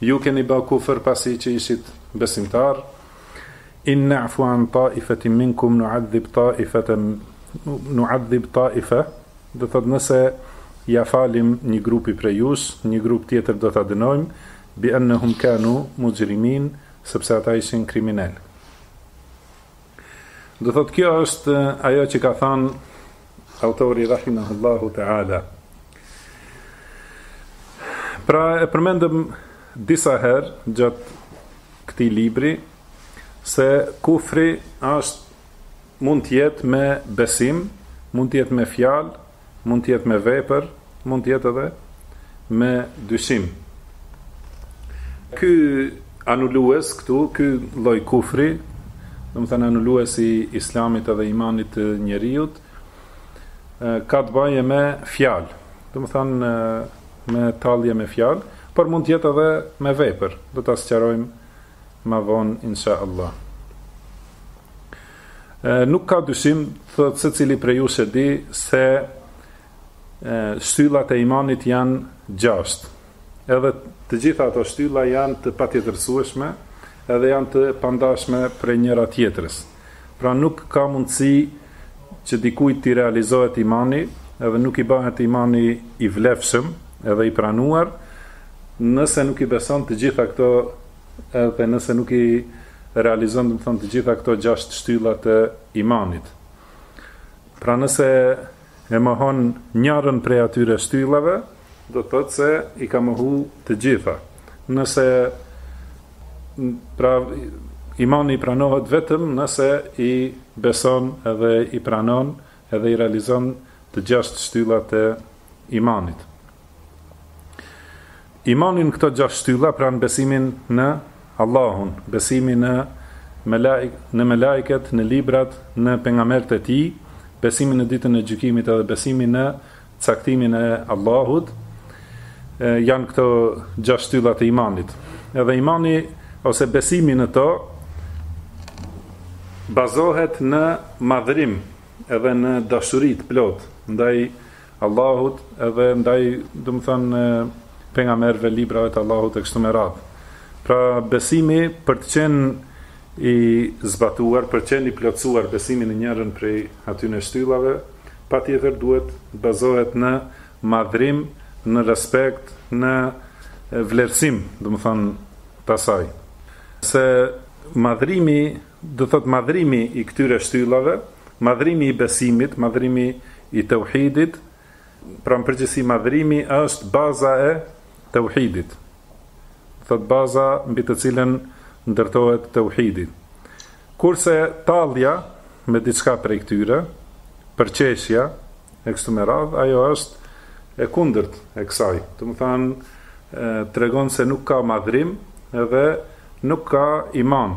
Ju keni ba kufër pasi që ishit besimtar. In na'fu 'an ta'ifatin minkum nu'adhib ta'ifatan nu'adhib ta'ifa, do thot nëse ja falim një grupi prej jush, një grup tjetër do ta dënojmë bi annahum kanu mujrimin, sepse ata ishin kriminelë. Do thot kjo është ajo që ka thënë Autori rahimahullahu teala. Pra e përmendëm disa herë gjatë këtij libri se kufri është mund të jetë me besim, mund të jetë me fjalë, mund të jetë me vepër, Mund të jetë edhe me dyshim. Ky anulues këtu, ky lloj kufri, domethënë anuluesi i islamit edhe imanit të njeriu, ka të bëjë me fjalë. Domethënë me tallje me fjalë, por mund të jetë edhe me vepër. Do ta sqarojmë më vonë inshallah. Nuk ka dyshim, domethënë secili prej jush e di se Shtyllat e imanit janë gjashtë. Edhe të gjitha ato shtylla janë të patjetërsueshme edhe janë të pandashme prej njëra tjetrës. Pra nuk ka mundësi që dikujt t'i realizohet imani, edhe nuk i bëhet imani i vlefshëm edhe i pranuar, nëse nuk i beson të gjitha këto edhe nëse nuk i realizon domethënë të gjitha këto gjashtë shtylla të imanit. Pra nëse e mohon njanën prej atyre shtyllave, do të thotë se i ka mohu të gjitha. Nëse pra imani i pranohet vetëm nëse i beson edhe i pranon edhe i realizon të gjashtë shtyllat e imanit. Imani në këto gjashtë shtylla pra në besimin në Allahun, besimi në Melaik, në Melaiket, në Librat, në Pejgamberët e Tij, besimi në Ditën e Gjykimit edhe besimi në caktimin e Allahut, janë këto gjashtë shtylla të imanit. Edhe imani ose besimi në to bazohet në madhërim edhe në dashuri të plotë ndaj Allahut edhe ndaj domethënë pejgamberëve, librave të Allahut e kështu me radhë. Pra besimi për të qenë i zbatuar, për të qenë i plotësuar besimi në njërën prej atyne shtyllave, patjetër duhet të bazohet në madhrim, në respekt, në vlerësim, domethënë, të asaj. Se madhrimi Do të thotë madhrimi i këtyre shtyllave, madhrimi i besimit, madhrimi i teuhidit, pra në përgjithësi madhrimi është baza e teuhidit. Domethënë baza mbi të cilën ndërtohet teuhidi. Kurse tallja me diçka prej këtyre, përqeshja e kështu me radhë, ajo është e kundërt e kësaj. Domethënë tregon se nuk ka madhrim edhe nuk ka iman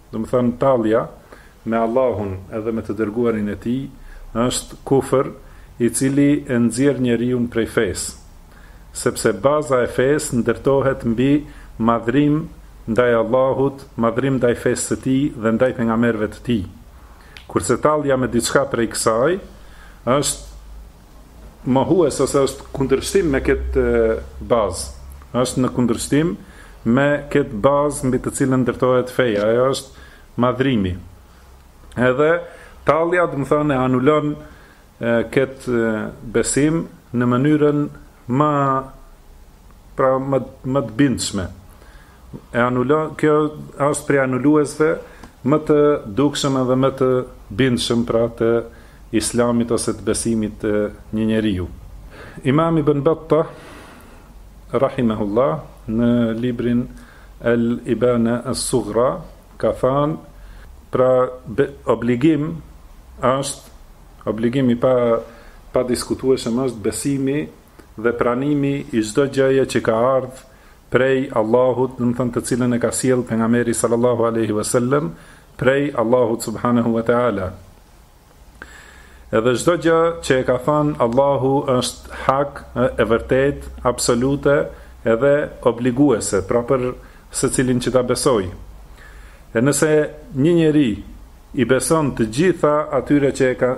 Domethënë tallja me Allahun edhe me të Dërguarin e Tij është kufër i cili e nxjerr njeriun prej fesë, sepse baza e fesë ndërtohet mbi madhrim ndaj Allahut, madhrim ndaj fesë së Tij dhe ndaj pejgamberëve të Tij. Kurse tallja me diçka prej kësaj është mohues ose është kundërshtim me këtë bazë. Është në kundërshtim me këtë bazë mbi të cilën ndërtohet feja, ajo është madhrimi. Edhe tallja, domethënë, e anulon këtë besim në mënyrën më pra më të bindshme. e anulon, kjo është prej anuluesve më të dukshëm edhe më të bindshëm pra të islamit ose të besimit të një njeriu. Imam Ibn Battah rahimahullah në librin El Ibane Es-Sugra ka thënë pra be, obligim është obligim i pa pa diskutueshëm është besimi dhe pranimi i çdo gjëje që ka ardhur prej Allahut, domethënë të cilën e ka sjellë pejgamberi sallallahu alaihi wasallam prej Allahut subhanahu wa taala. Edhe çdo gjë që e ka thënë Allahu është hak, e vërtetë, absolute, edhe obliguese, pra për secilin që ta besojë. E nëse një njeri i beson të gjitha atyre që e ka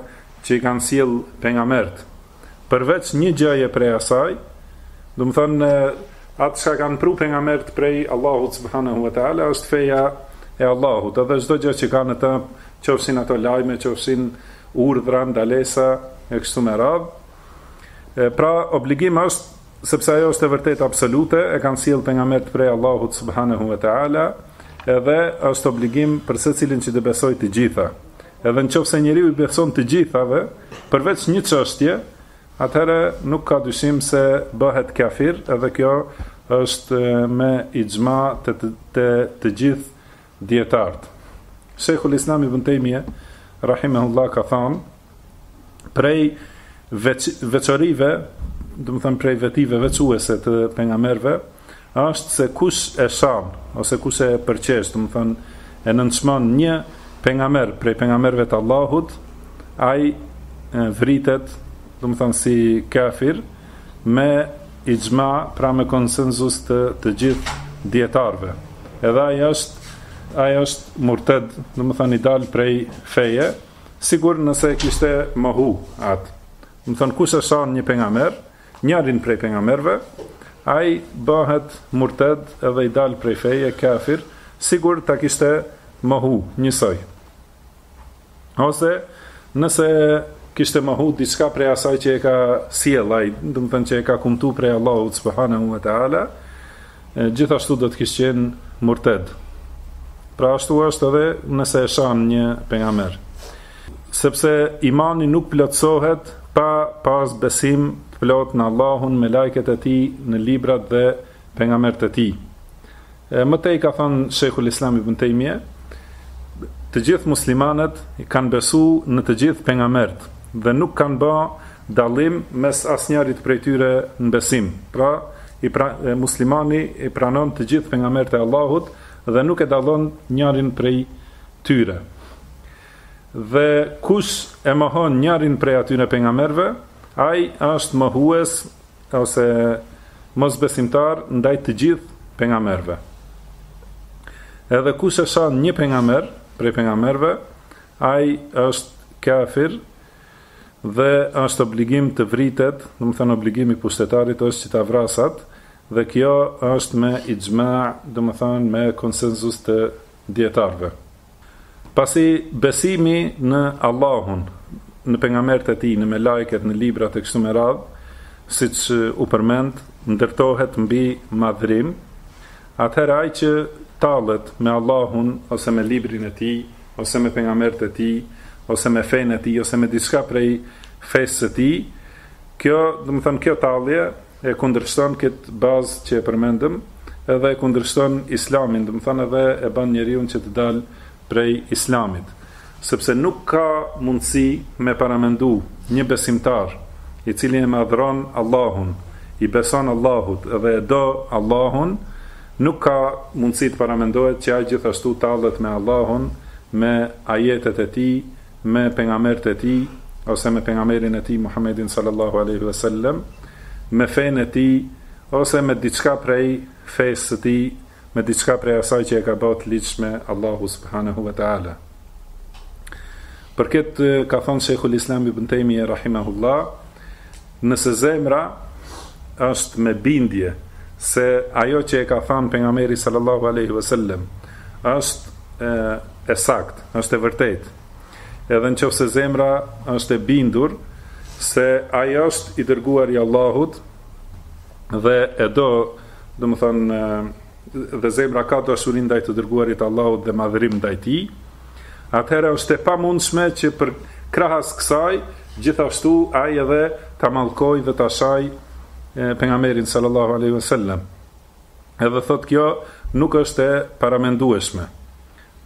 që i kanë sjellë pejgamberët përveç një gjëje prej asaj, domethënë atë çka kanë pru pejgamberët prej Allahut subhanahu wa taala është feja e Allahut, edhe çdo gjë që ka në të qofshin ato lajme, qofshin urdhra, ndalesa e kështu me radhë. Pra obligim është sepse ajo është e vërtetë absolute, e kanë sjellë pejgamberët prej Allahut subhanahu wa taala, edhe është obligim për secilin që të besojë të gjitha. Edhe nëse njeriu i beson të gjithave, përveç një çështje, atëherë nuk ka dyshim se bëhet kafir dhe kjo është me ixhma të të të gjithë dijetarët. Shejhul Islam Ibn Tejmije rahimehullah ka thënë prej veç, veçorive, domethënë prej vetive veçuese të pejgamberëve, Është se kush e shan, ose kush e përqesh, domethënë e nënçmon një pejgamber prej pejgamberëve të Allahut, ai vritet, domethënë si kafir me ixhma, pra me konsenzus të të gjithë dijetarëve. Edhe ai është ai është murted, domethënë i dal prej feje, sikur nëse e kishte mohu atë. Domethënë kush e shan një pejgamber, njërin prej pejgamberëve, ai bëhet murted edhe i dal prej feje, kafir, sikur ta kishte mohu njësoj. Ose nëse kishte mohu diçka prej asaj që e ka sjell ai, domethënë që e ka kumtu prej Allahut subhanahu wa taala, gjithashtu do të kish qenë murted. Pra ashtu është edhe nëse e shan një pejgamber. Sepse imani nuk plotësohet pa pasë besim të plotë në Allahun, melajket e Tij, në librat dhe pejgamberët e Tij. E, më tej ka thënë Sheikhul Islam ibn Taymije, të gjithë muslimanët kanë besu në të gjithë pejgamberët dhe nuk kanë ba dallim mes asnjërit prej tyre në besim. Pra, i pra, e, muslimani i pranon të gjithë pejgamberët e Allahut dhe nuk e dallon njërin prej tyre. Dhe kush e mohon njërin prej atyre pejgamberëve, ai është mohues ose mosbesimtar ndaj të gjithë pejgamberëve. Edhe kush e shan një pejgamber prej pejgamberëve, ai është kafir dhe është obligim të vritet, domethënë obligim i pushtetarit është që ta vrasë atë dhe kjo është me ixhma, domethënë me konsensus të dijetarëve. Pasi besimi në Allahun, në pejgamberët e tij, në melajket, në librat e kështu me radhë, siç u përmend, ndërtohet mbi madhrim, atëherë ai që tallet me Allahun ose me librin e tij, ose me pejgamberët e tij, ose me fenë e tij, ose me diçka prej fesë së tij, kjo, domethënë kjo tallje, e kundërshton këtë bazë që e përmendëm, edhe e kundërshton Islamin, domethënë edhe e bën njeriun që të dalë prej Islamit. Sepse nuk ka mundësi me paramendu një besimtar, i cili e madhron Allahun, i beson Allahut dhe e do Allahun, nuk ka mundësi të paramendohet që ai gjithashtu tallet me Allahun, me ajetet e tij, me pejgambert e tij ose me pejgamberin e tij Muhammedin sallallahu alaihi wasallam me fenë e tij ose me diçka prej fesë së tij me diçka prej asaj që e ka ba të ligjshme Allahu subhanahu wa taala për këtë ka thënë Sheikhul Islam ibn Taymije rahimahullah Nëse zemra është me bindje se ajo që e ka thënë pejgamberi sallallahu alaihi wasallam është e, e saktë, është e vërtetë. Edhe në qoftë se zemra është e bindur se ai është i dërguar i Allahut dhe e do, domethënë, dhe zemra ka dashuri ndaj të dërguarit të Allahut dhe madhërim ndaj tij, atëherë është e pamundshme që përkrahas kësaj, gjithashtu ai edhe ta mallkojë dhe ta shajë pejgamberin sallallahu alaihi wasallam. Edhe thotë kjo nuk është e paramendueshme.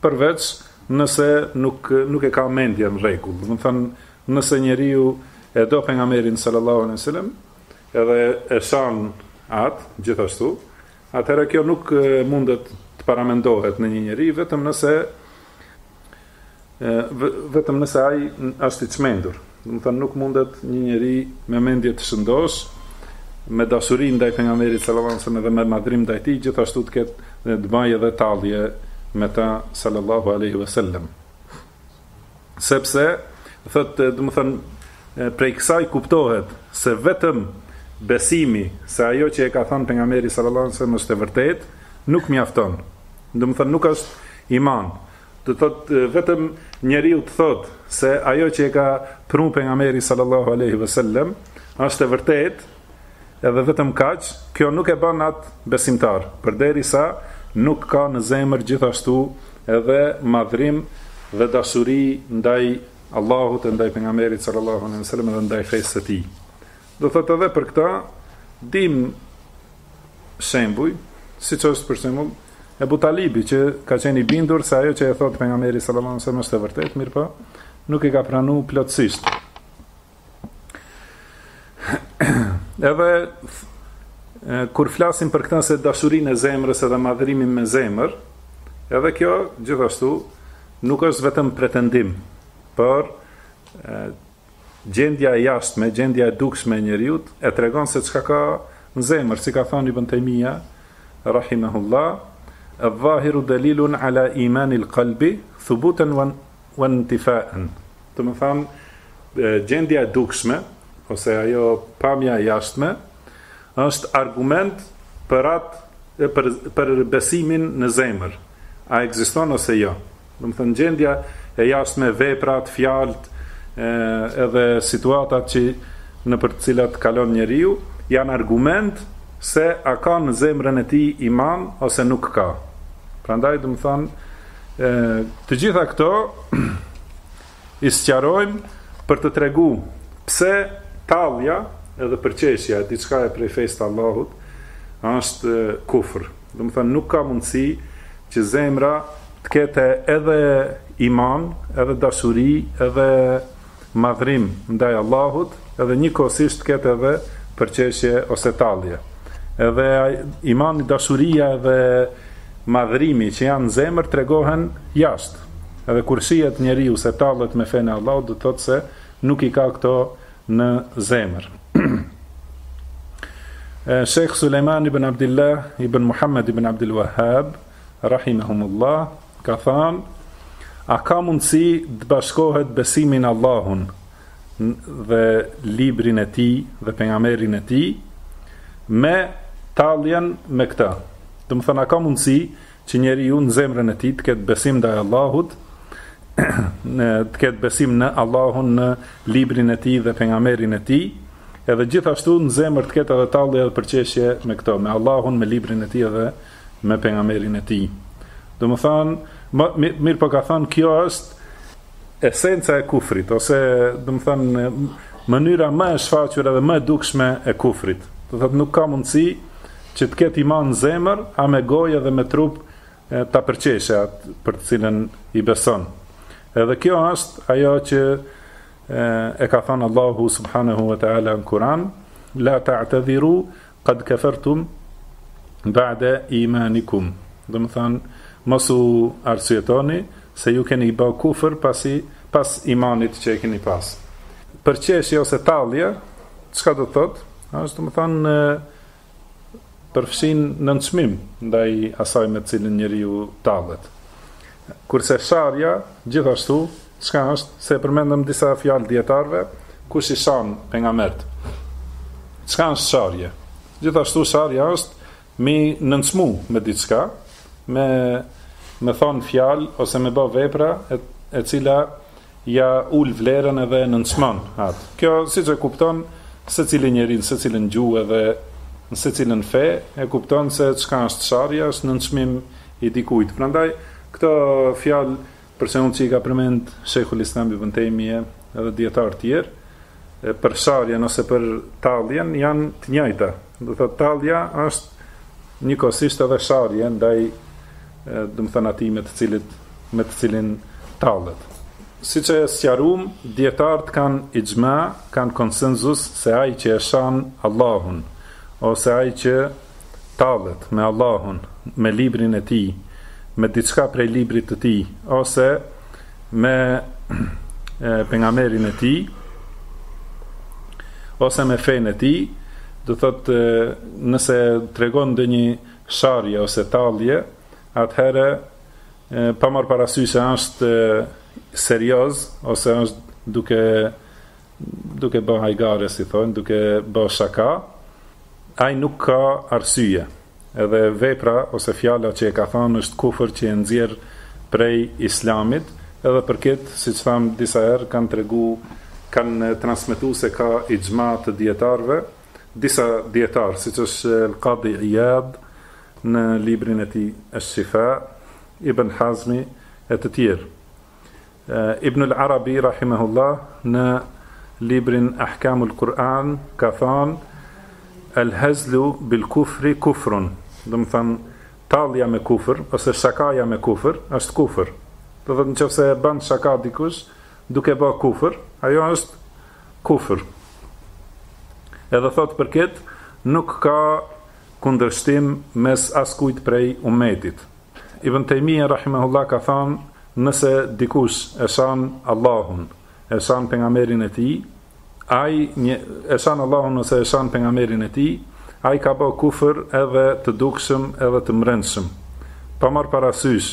Përveç nëse nuk nuk e ka mendjen në rregull. Domethënë, nëse njeriu e do pejgamberin sallallahu alaihi wasallam, edhe e shan atë gjithashtu, atëherë kjo nuk mundet të paramendohet në një njeri vetëm nëse vetëm nëse ai është i çmendur. Domethënë nuk mundet një njeri me mendje të shëndoshë me dashuri ndaj pejgamberit sallallahu alajhi wasallam dhe me madhrim ndaj tij, gjithashtu të ketë të bëjë edhe tallje me të sallallahu alajhi wasallam. Sepse, thotë, domethënë, prej kësaj kuptohet se vetëm besimi se ajo që e ka thënë pejgamberi sallallahu alajhi wasallam është e vërtetë, nuk mjafton. Domethënë, nuk është iman. Do të thotë vetëm njeriu të thotë se ajo që e ka pru pejgamberi sallallahu alajhi wasallam është e vërtetë, Edhe vetëm kaq, kjo nuk e bën atë besimtar, përderisa nuk ka në zemër gjithashtu edhe madhrim dhe dashuri ndaj Allahut, ndaj Pejgamberit sallallahu alejhi ve sellem dhe ndaj fesë së tij. Do të thotë edhe për këtë dimë shembuj, siç është për shembull Ebu Talibi që ka qenë i bindur se ajo që e thotë pejgamberi sallallahu alajhi wasallam është e vërtetë, mirëpo nuk e ka pranu plotësisht. Edhe kur flasim për këtë se dashurinë e zemrës edhe madhërimin me zemër, edhe kjo gjithashtu nuk është vetëm pretendim, por gjendja e jashtme, gjendja e dukshme e njeriut e tregon se çka ka në zemër, si ka thënë Ibn Taymija rahimahullah, "Al-zahiru dalilun ala imanil qalbi thubutan wa intifa'an." Domethënë, gjendja e dukshme ose ajo pamja e jashtme është argument për atë për për besimin në zemër. A ekziston ose jo? Domethënë gjendja e jashtme, veprat, fjalët, edhe situatat që nëpër të cilat kalon njeriu, janë argument se a ka në zemrën e tij iman ose nuk ka. Prandaj domethënë, të gjitha këto I sqarojmë për të tregu pse tallja edhe përqeshja e diçkaje prej fesë të Allahut është kufër. Domethënë nuk ka mundësi që zemra të kete edhe iman, edhe dashuri, edhe madhrim ndaj Allahut, edhe njëkohësisht të kete edhe përqeshje ose tallje. Edhe imani, dashuria edhe madhrimi që janë në zemër tregohen jashtë. Edhe kur shihet njeriu se tallet me fenë e Allahut do të thotë se nuk i ka këto në zemër. Sheikh Sulejman ibn Abdullah ibn Muhammad ibn Abdul Wahhab rahimahumullah ka thënë a ka mundësi të bashkohet besimi në Allahun dhe librin e tij dhe pejgamberin e tij me talljen me këta. Domethënë a ka mundësi Që njeriu në zemrën e tij të ketë besim ndaj Allahut, të ketë besim në Allahun, në librin e tij dhe pejgamberin e tij, edhe gjithashtu në zemër të ketë edhe tallje edhe përqeshje me këto, me Allahun, me librin e tij dhe me pejgamberin e tij. Domethënë, mirëpo ka thënë kjo është esenca e kufrit ose domethënë mënyra më e shfaqur edhe më e dukshme e kufrit. Do thotë nuk ka mundësi Që të ketë iman në zemër, a me gojë edhe me trup ta përqeshe atë për të cilën i beson. Edhe kjo është ajo që e ka thënë Allahu subhanahu wa taala në Kur'an, la ta'tadhiru qad kafartum ba'da imanikum. Domethënë mos u arsyetoni se ju keni bë kufër pas, pas imanit që e keni pas. Përqeshje ose tallje, çka do të thotë? Është domethënë përfshin nënçmim ndaj asaj me të cilën njeriu tallet. Kurse sharja, gjithashtu, çka është, se e përmendëm disa fjalë dijetarëve, kush i shan pejgambert. Çka është sharje? Gjithashtu sharja është me nënçmu me diçka, me me thon fjalë ose me bë vepra e, e cila ia ul vlerën edhe e nënçmon atë. Kjo siç e kupton secili njeri në secilën gjuhë edhe në secilën fe, e kupton se çka është sharja, është nënçmim i dikujt. Prandaj këto fjalë për shembull që i ka përmend Shejhul Islam Ibën Tejmije edhe dijetarë të tjerë, për sharjen ose për talljen janë të njëjta. Do thotë tallja është njëkohësisht edhe sharje ndaj domethënë atij me të cilit me të cilin tallet. Siç e sqaruam, dijetart kanë ixhma, kanë konsenzus se ai që e shan Allahun ose ai që tallet me Allahun, me librin e tij, me diçka prej librit të tij ose me pejgamberin e tij ose me fenë e tij, do thotë nëse tregon ndonjë sharje ose tallje, atëherë pa marr parasysh se është serioz ose është duke duke bë hajgare si thonë, duke bë shaka, ai nuk ka arsye. Edhe vepra ose fjala që e ka thanë është kufër që e nxjerr prej Islamit, edhe për këtë, siç thamë disa herë, kanë tregu, kanë transmetu se ka ixhma te dijetarëve, disa dijetarë, siç është Al-Qadi Iyad në librin e tij Ash-Shifa, Ibn Hazmi e të tjerë. Ibn al-Arabi rahimahullah në librin Ahkamul Kur'an ka thënë al-hazlu bil kufri kufrun. Domethënë tallja me kufër ose shakaja me kufër është kufër. Do të thotë nëse e bën shaka dikush duke bë kufër, ajo është kufër. Edhe thotë për këtë nuk ka kundërshtim mes askujt prej umetit. Ibn Tejmije Rahimehullah ka thanë, nëse dikush e shanë Allahun, e shan pejgamberin e tij, ai një, e shanë Allahun ose e shan pejgamberin e tij, ai ka bo kufër edhe të dukshëm edhe të mrenshëm. Pa marrë parasysh,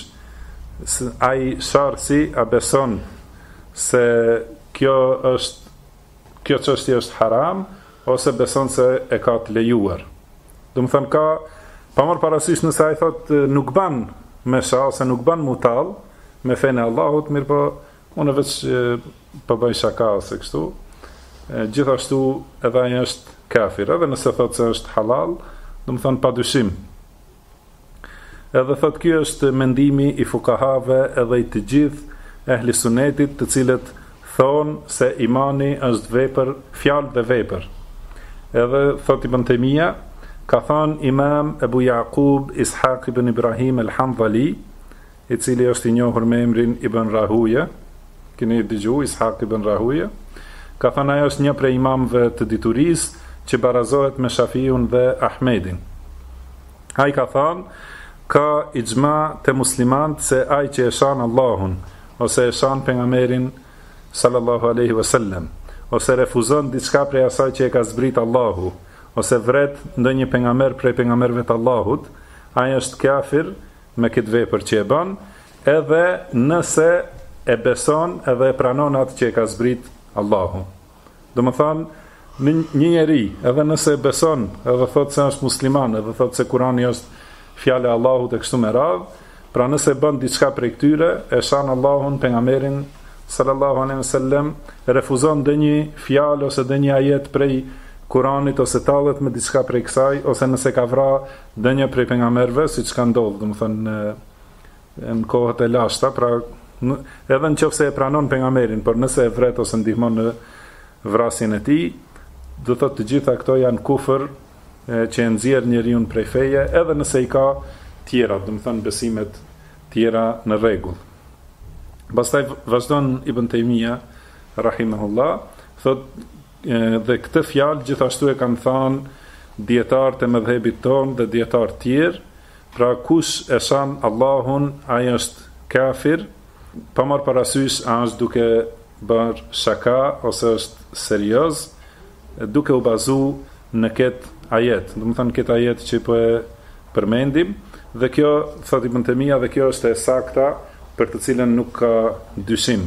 ai sharësi a beson se kjo është Kjo çështje është haram ose beson se e ka të lejuar. Domethonë ka pa marr parasysh nëse ai thotë nuk ban me sha ose nuk ban m'u tall me fenë e Allahut, mirëpo unë veç po baj shaka ose kështu. Gjithashtu edhe ai është kafir, edhe nëse thotë se është halal, domethonë pa dyshim Edhe thotë ky është mendimi i fukahave edhe i të gjithë ehli sunetit të cilët thonë se imani është vepër fjalë dhe vepër edhe thotë ibn Taymija ka thënë imam Ebu Jakub Ishak ibn Ibrahim el Handhali i cili është i njohur me emrin Ibën Rahuje, keni dëgju, Ishak Ibën Rahuje, ka thënë ai është një prej imamëve të diturisë që barazohet me Shafiun dhe Ahmedin. Ai ka thënë, ka ixhma te muslimanët se ai që e shan Allahun ose e shan pejgamberin sallallahu alaihi wasallam ose refuzon diçka prej asaj që e ka zbrit Allahu ose vret ndonjë pejgamber prej pejgamberëve të Allahut, ai është kafir me këtë vepër që e bën, edhe nëse e beson edhe e pranon atë që e ka zbrit Allahu. Domethënë, një njeri, edhe nëse e beson, edhe thotë se është musliman, edhe thotë se kurani është fjalë e Allahut e kështu me radhë, pra nëse bën diçka prej këtyre, e shan Allahun pejgamberin, sallallahu alaihi wasallam, refuzon dhe një fjalë ose dhe një ajet prej kuranit, ose tallet me diçka prej kësaj, ose nëse ka vra Dhe një prej pejgamberëve, siç ka ndodhur, domethënë në në kohët e lashta, pra në, edhe nëse e pranon pejgamberin, por nëse e vret ose ndihmon në vrasjen e tij, do të thotë të gjitha këto janë kufër e, që e nxjerr njeriu prej feje, edhe nëse i ka tjera, domethënë besimet tjera në rregull. Pastaj vazhdon Ibn Taymija rahimahullah, thotë Dhe këtë fjalë gjithashtu e kanë thanë dijetarët e medhhebit tonë dhe dijetarë tjerë, pra kush e shan Allahun ai është kafir, pa marrë parasysh a është duke bërë shaka ose është serioz, duke u bazu në këtë ajet, domethënë këtë ajet që po e përmendim, dhe kjo thotë Ibn Temia dhe kjo është e sakta për të cilën nuk ka dyshim.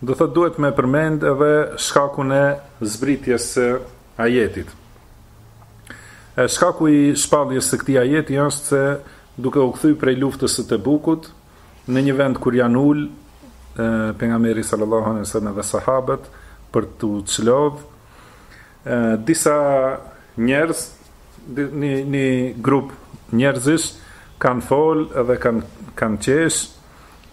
Do të thotë duhet me përmend edhe shkakun e zbritjes së ajetit. E shkaku i shpalljes së këtij ajeti është se duke u kthy prej luftës së Tebukut në një vend kur janë ul pejgamberi sallallahu alaihi wasallam dhe sahabët për t'u çlodh disa njerëz një një grup njerëzish kanë fol dhe kanë kanë qesh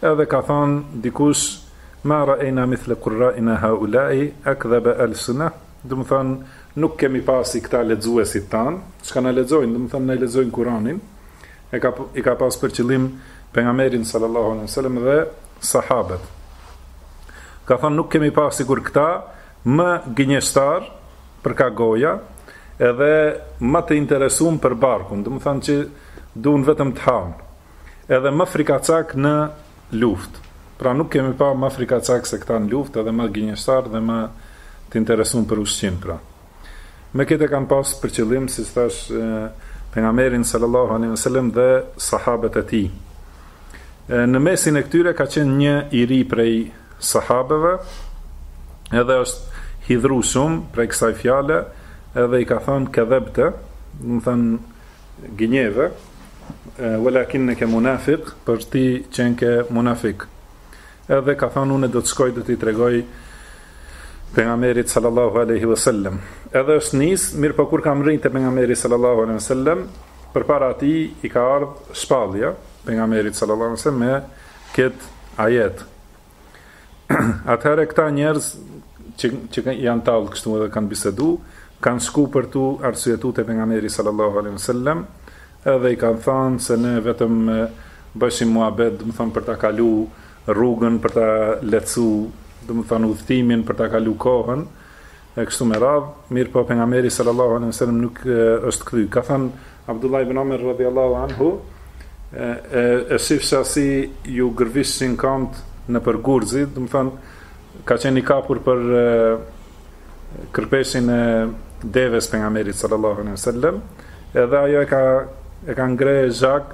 Edhe ka thanë dikush, Ma ra'ejna mithle kurra'ina ha'ulai akdhaba alsina, domethënë, nuk kemi pa si këta lexuesit tanë, çka na lexojnë, domethënë na e lexojnë Kur'anin, e ky i ka pas për qëllim pejgamberin sallallahu alaihi wasallam dhe sahabët. Ka thënë nuk kemi pa sikur këta më gënjeshtar për kah goja, edhe më të interesuar për barkun, domethënë që duan vetëm të hanë, edhe më frikacak në luftë. Pra nuk kemi pa më frikacak se këta në luftë, edhe më gënjeshtar dhe më të interesum për ushqim, pra. Me këtë kanë pas për qëllim, siç thashë pejgamberin sallallahu alaihi wasallam dhe sahabët e tij. Në mesin e këtyre ka qenë një i ri prej sahabëve, edhe është hidhëru shumë prej kësaj fjale, edhe i ka thënë kedhebte, domethënë gënjeve, walakinneke munafik, por ti qenke munafik. Edhe ka thonë, unë do të shkoj, do t'i tregoj pejgamberit sallallahu aleyhi vësallem. Edhe është nisë, mirëpo kur ka mrri te pejgamberi sallallahu aleyhi vësallem, përpara tij i ka ardhë shpallja pejgamberit sallallahu aleyhi vësallem, me këtë ajet. Atëherë këta njerëz që janë tallë kështu edhe kanë bisedu, kanë shku për tu arsyetu te pejgamberi sallallahu alaihi wasallam, edhe i kanë thënë se ne vetëm bëshim muhabet, domethonë për ta kalu rrugën, për ta lehtsu, domethonë udhëtimin, për ta kalu kohën, e kështu me radhë, mirëpo pejgamberi sallallahu alejhi ve sellem nuk është kthy. Ka thënë Abdullah ibn Omer radhiyallahu anhu, e, e shifsha si ju gërvishin kamt nëpër gurë, domethënë ka qenë i kapur për e, kërpeshin e deves pejgamberit sallallahu alejhi ve sellem, edhe ajo e ka e ka ngre zhag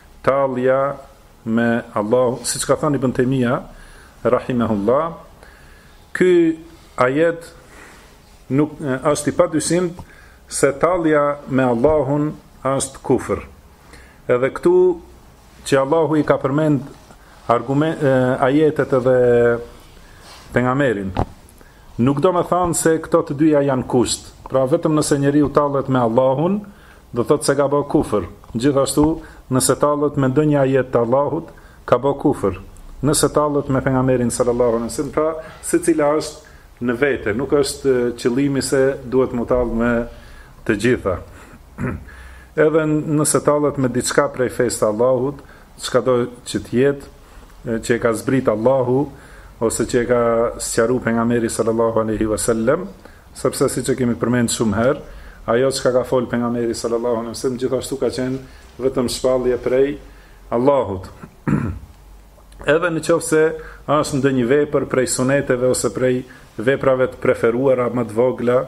Tallja me Allahun, siç ka thënë Ibn Taymija rahimehullah, ky ajet është i padyshim se tallja me Allahun është kufër. Edhe këtu që Allahu i ka përmend argument ajetet edhe pejgamberin. Nuk domethanë se këto të dyja janë kusht. Pra vetëm nëse njeriu tallet me Allahun, do thotë se ka bë kufër, gjithashtu nëse tallet me ndonjë ajet të Allahut, ka bë kufër, nëse tallet me pejgamberin sallallahu alejhi ve sellem, pra secila është në vete, nuk është qëllimi se duhet mu tallë me të gjitha. Edhe nëse tallet me diçka prej fesë të Allahut, çka do që të jetë, që e ka zbrit Allahu ose që e ka sqaruar pejgamberi sallallahu alejhi ve sellem, Sepse siç e kemi përmendë shumë herë, ajo çka ka folë Pejgamberi sallallahu alejhi ve sellem gjithashtu ka qenë vetëm shpallje prej Allahut. Edhe në qoftë se është ndonjë vepër prej suneteve ose prej veprave të preferuara më të vogla,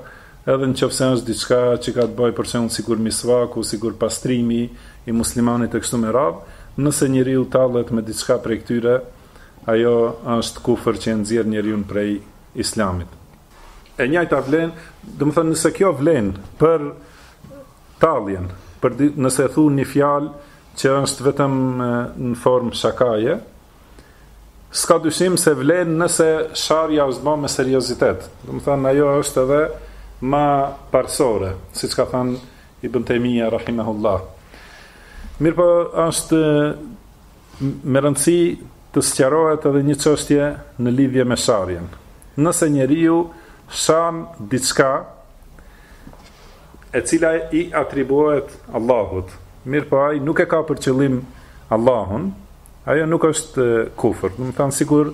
edhe në qoftë se është diçka që ka të bëjë për shembull sikur misvaku, sikur pastrimi i muslimanit e kështu me radhë, nëse njeriu tallet me diçka prej këtyre, ajo është kufër që e nxjerr njeriun prej Islamit. E njajta vlen, domethanë nëse kjo vlen për talljen, për nëse e thu një fjalë që është vetëm në formë shakaje, s'ka dyshim se vlen nëse sharja është ba me seriozitet. Domethanë ajo është edhe ma parësore, siç ka thënë Ibn Taymija rahimahullah. Mirëpo është Me rëndësi të sqarohet edhe një çështje në lidhje me sharjen. Nëse njeriu shan diçka e cila i atribuohet Allahut, mirëpo ai nuk e ka për qëllim Allahun, ajo nuk është kufër. Domethënë sikur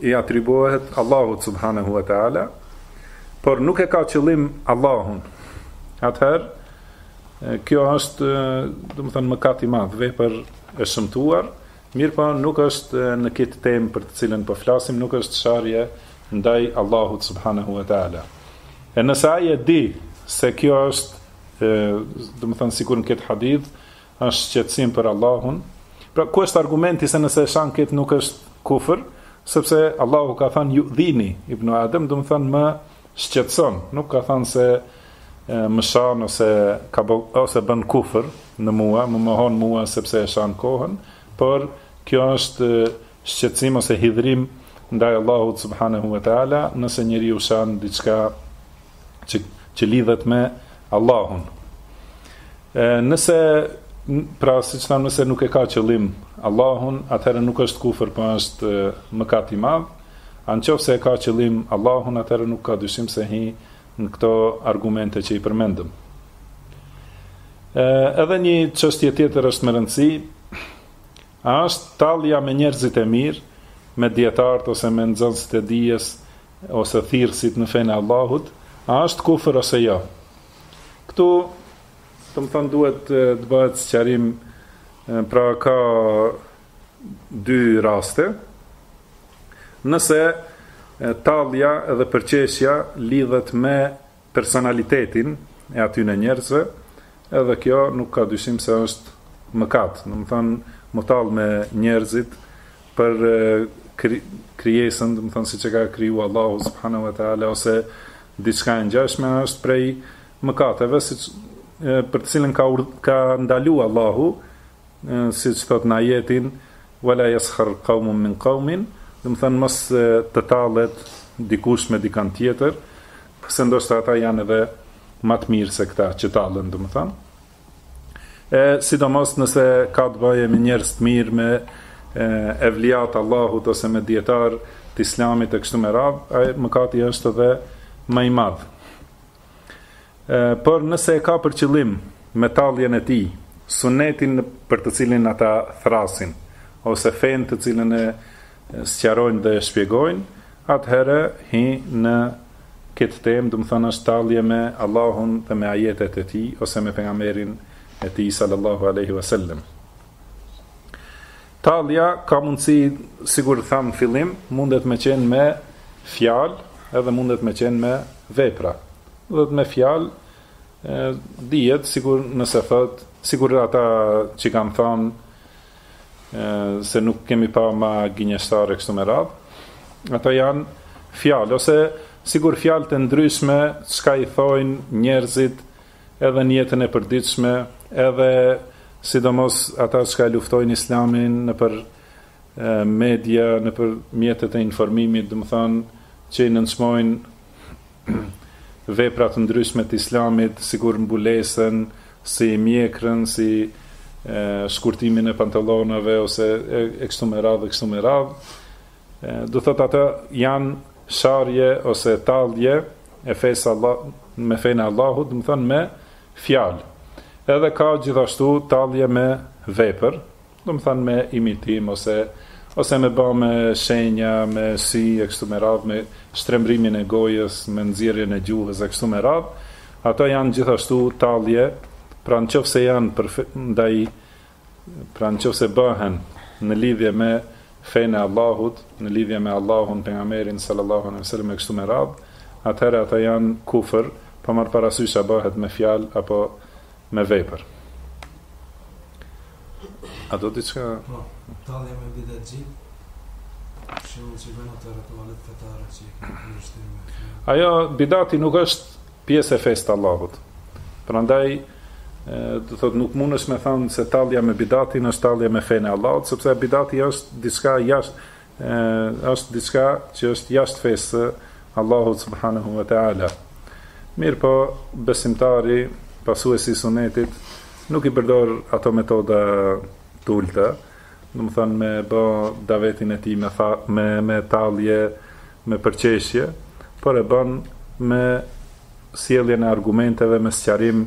i atribuohet Allahut subhanahu wa taala, por nuk e ka qëllim Allahun. Atëherë kjo është, domethënë mëkat i madh, vepër e shëmtuar, mirëpo nuk është në këtë temë për të cilën po flasim, nuk është sharje ndaj Allahut subhanahu wa taala. E nëse ai e di se kjo është, domethënë sikur në këtë hadith, Është shqetësim për Allahun. Pra ku është argumenti se nëse e shan këtë nuk është kufër? Sepse Allahu ka thënë judhini Ibn Adem, domethënë më shqetëson. Nuk ka thënë se më shan ose ka bë, ose bën kufër në mua, më mohon mua sepse e shan kohën, por kjo është shqetësim ose hidhrim ndaj Allahut subhanahu wa taala, nëse njeriu shan diçka që që lidhet me Allahun. E, nëse, pra siç thamë, nëse nuk e ka qëllim Allahun, atëherë nuk është kufër, porpo është mëkat i madh, a në qoftë se e ka qëllim Allahun, atëherë nuk ka dyshim se hi në këto argumente që i përmendëm. E, edhe një çështje tjetër është me rëndësi, a është tallja me njerëzit e mirë, me dijetarët ose me nxënësit e dijes, ose thirrësit në fenë e Allahut, a është kufër ose jo? Këtu, domethënë, duhet të bëhet sqarim, pra ka dy raste, nëse tallja edhe përqeshja lidhet me personalitetin e atyne njerëzve, edhe kjo nuk ka dyshim se është mëkat. Domethënë, me u tallë me njerëzit, për krijesën, domethënë siç e ka kriju Allahu subhanahu wa taala ose diçka e ngjashme është prej mëkateve siç për të cilën ka urdh, ka ndalu Allahu siç thotë në ajetin wala yaskhar qawmun min qawmin domethënë mos të tallet dikush me dikant tjetër pse ndoshta ata janë edhe më të mirë se këta që tallen domethënë e sidomos nëse ka të bajë me njerëz të mirë me evliat e Allahut ose me dijetarë të Islamit e kështu me radhë, ai mëkati është edhe më i madh. Ë por nëse e ka për qëllim me talljen e tij, sunetin për të cilin ata thrasin ose fenë të cilën e sqarojnë dhe e shpjegojnë, atëherë hi në Këtë temë, domethënë është tallje me Allahun dhe me ajetet e Tij ose me pejgamberin e Tij sallallahu alejhi ve sellem. Tallja ka mundësi, sikur thamë n'fillim, mundet me qenë me fjalë, edhe mundet me qenë me vepra. Dhe me fjalë dihet sikur nëse thot sikur ata që kanë thënë se nuk kemi pa ma gënjeshtarë kështu me radhë, ato janë fjalë, ose sikur fjalët e ndryshme, çka i thojnë njerëzit edhe n'jetën e përditshme, edhe sidomos ata çka e luftojnë islamin nëpër media, nëpër mjetet e informimit, domethanë që i nënçmojnë vepra të ndryshme të islamit, sikur mbulesën, si mjekrën, si shkurtimin e pantallonave ose e kështu me radhë, e kështu me radhë, do thotë ato janë sharje ose tallje e fesë Allah, me fenë e Allahut, domethënë me fjalë. Edhe ka gjithashtu tallje me vepër, Domethënë me imitim ose ose me ba me shenja, me sy e kështu me radhë, me shtrembrimin e gojës, me nxjerrjen e gjuhës e kështu me radhë, ato janë gjithashtu tallje, pra nëse janë për fe, ndaj pra nëse bëhen në lidhje me fenë e Allahut, në lidhje me Allahun, pejgamberin sallallahu alejhi wasallam e kështu me radhë, atëherë ato janë kufër, pa marrë parasysh a bëhet me fjalë apo Me vepër. A do ti diçka... Po, tallje me bidatçitë, që mund që bënë atë ritualet fetare që i kanë në shtime. Ajo, bidati nuk është pjesë e fesë të Allahut. Prandaj, do thot, nuk mundesh me thanë se tallja me bidatin është tallja me fenë e Allahut, sepse bidati është diçka jashtë, është diçka që është jashtë fesë Allahut subhanahu wa taala. Mirëpo, besimtari, pasuesi i sunetit, nuk i përdor ato metoda të ulëta, domethonë me bo davetin e tij me fa, me me tallje, me përqeshje, por e bën me sjelljen e argumenteve, me sqarim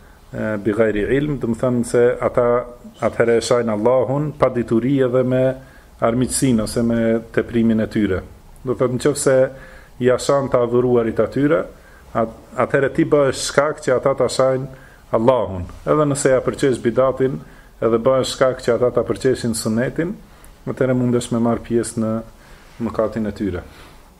bi ghairi ilm, domethënë se ata atëherë e shajnë Allahun pa dituri edhe me armiqësinë ose me teprimin e tyre. Do thotë nëse ja shan të adhuruarit atyre, atëherë ti bëhesh shkak që ata ta shajnë Allahun. Edhe nëse ja përqesh bidatin, edhe bëhesh shkak që ata ta përqeshin sunetin, atëherë mundesh me marrë pjesë në mëkatin e tyre.